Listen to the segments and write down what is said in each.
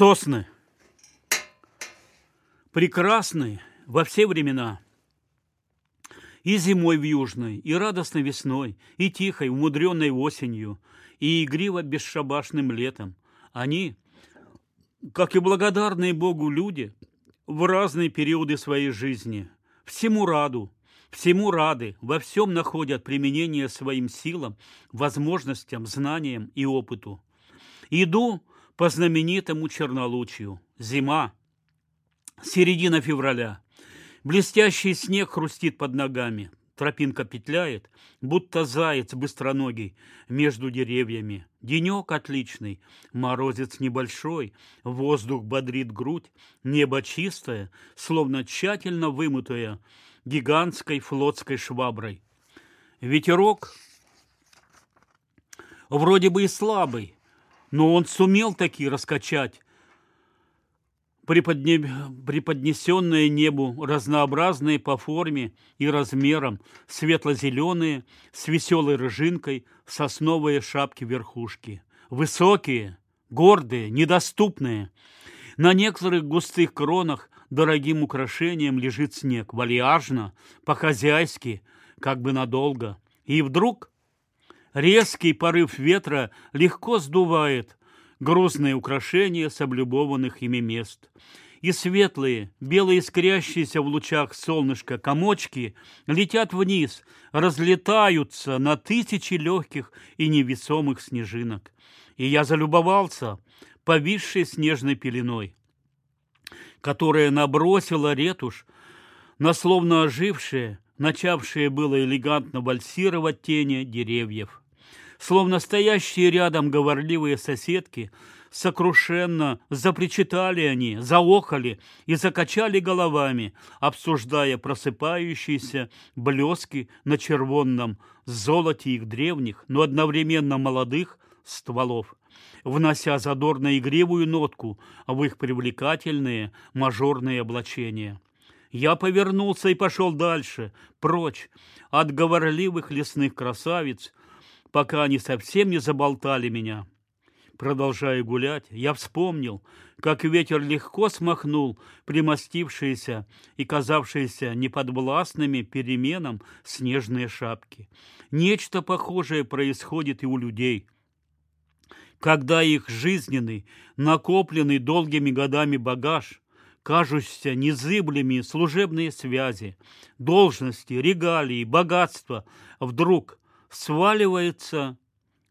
Сосны. Прекрасны во все времена. И зимой в южной, и радостной весной, и тихой, умудренной осенью, и игриво бесшабашным летом. Они, как и благодарные Богу люди, в разные периоды своей жизни, всему раду, всему рады, во всем находят применение своим силам, возможностям, знаниям и опыту. Иду по знаменитому чернолучию. Зима. Середина февраля. Блестящий снег хрустит под ногами. Тропинка петляет, будто заяц быстроногий между деревьями. Денек отличный, морозец небольшой, воздух бодрит грудь, небо чистое, словно тщательно вымытое гигантской флотской шваброй. Ветерок вроде бы и слабый, но он сумел таки раскачать преподне... преподнесенные небу разнообразные по форме и размерам, светло-зеленые, с веселой рыжинкой, сосновые шапки-верхушки. Высокие, гордые, недоступные. На некоторых густых кронах дорогим украшением лежит снег, вальяжно, по-хозяйски, как бы надолго. И вдруг резкий порыв ветра легко сдувает грустные украшения с облюбованных ими мест. И светлые, белые искрящиеся в лучах солнышка комочки летят вниз, разлетаются на тысячи легких и невесомых снежинок. И я залюбовался повисшей снежной пеленой, которая набросила ретушь на словно ожившие, начавшие было элегантно вальсировать тени деревьев словно стоящие рядом говорливые соседки, сокрушенно запричитали они, заохали и закачали головами, обсуждая просыпающиеся блески на червонном золоте их древних, но одновременно молодых стволов, внося задорно игривую нотку в их привлекательные мажорные облачения. Я повернулся и пошел дальше, прочь от говорливых лесных красавиц, пока они совсем не заболтали меня. Продолжая гулять, я вспомнил, как ветер легко смахнул примостившиеся и казавшиеся неподвластными переменам снежные шапки. Нечто похожее происходит и у людей. Когда их жизненный, накопленный долгими годами багаж, кажущийся незыблеми служебные связи, должности, регалии, богатства, вдруг сваливается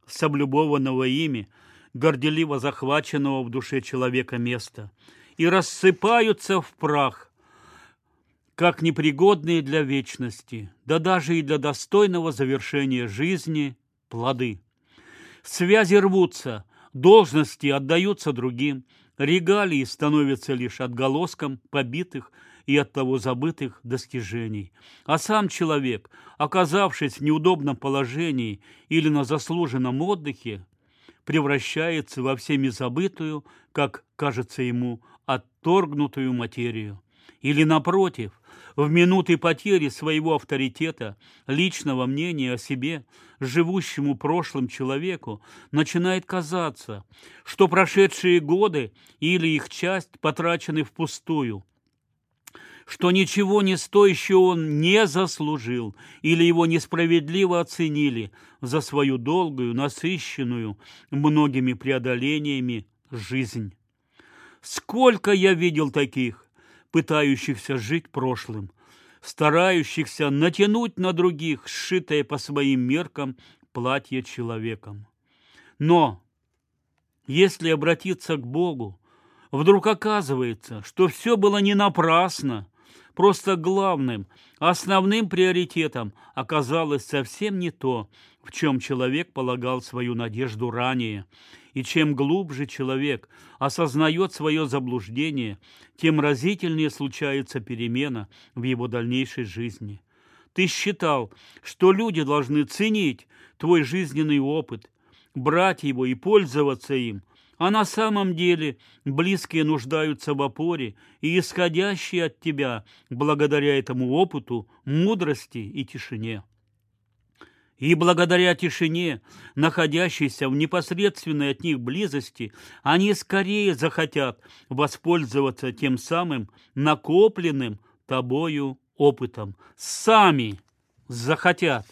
с облюбованного ими, горделиво захваченного в душе человека места, и рассыпаются в прах, как непригодные для вечности, да даже и для достойного завершения жизни плоды. Связи рвутся, должности отдаются другим, регалии становятся лишь отголоском побитых и от того забытых достижений. А сам человек, оказавшись в неудобном положении или на заслуженном отдыхе, превращается во всеми забытую, как кажется ему, отторгнутую материю. Или, напротив, в минуты потери своего авторитета, личного мнения о себе, живущему прошлым человеку, начинает казаться, что прошедшие годы или их часть потрачены впустую, что ничего не стоящее он не заслужил или его несправедливо оценили за свою долгую, насыщенную многими преодолениями жизнь. Сколько я видел таких, пытающихся жить прошлым, старающихся натянуть на других сшитое по своим меркам платье человеком. Но если обратиться к Богу, вдруг оказывается, что все было не напрасно, Просто главным, основным приоритетом оказалось совсем не то, в чем человек полагал свою надежду ранее. И чем глубже человек осознает свое заблуждение, тем разительнее случается перемена в его дальнейшей жизни. Ты считал, что люди должны ценить твой жизненный опыт, брать его и пользоваться им, а на самом деле близкие нуждаются в опоре и исходящие от тебя, благодаря этому опыту, мудрости и тишине. И благодаря тишине, находящейся в непосредственной от них близости, они скорее захотят воспользоваться тем самым накопленным тобою опытом. Сами захотят.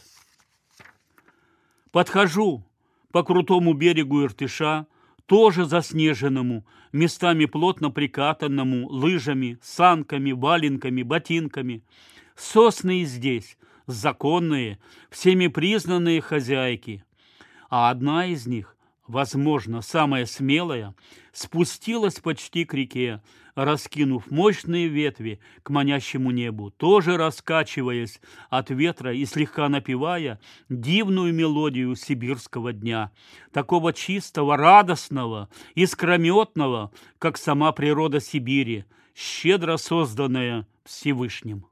Подхожу по крутому берегу Иртыша, тоже заснеженному, местами плотно прикатанному лыжами, санками, валенками, ботинками. Сосны и здесь, законные, всеми признанные хозяйки. А одна из них, возможно, самая смелая, спустилась почти к реке, раскинув мощные ветви к манящему небу, тоже раскачиваясь от ветра и слегка напевая дивную мелодию сибирского дня, такого чистого, радостного, искрометного, как сама природа Сибири, щедро созданная Всевышним.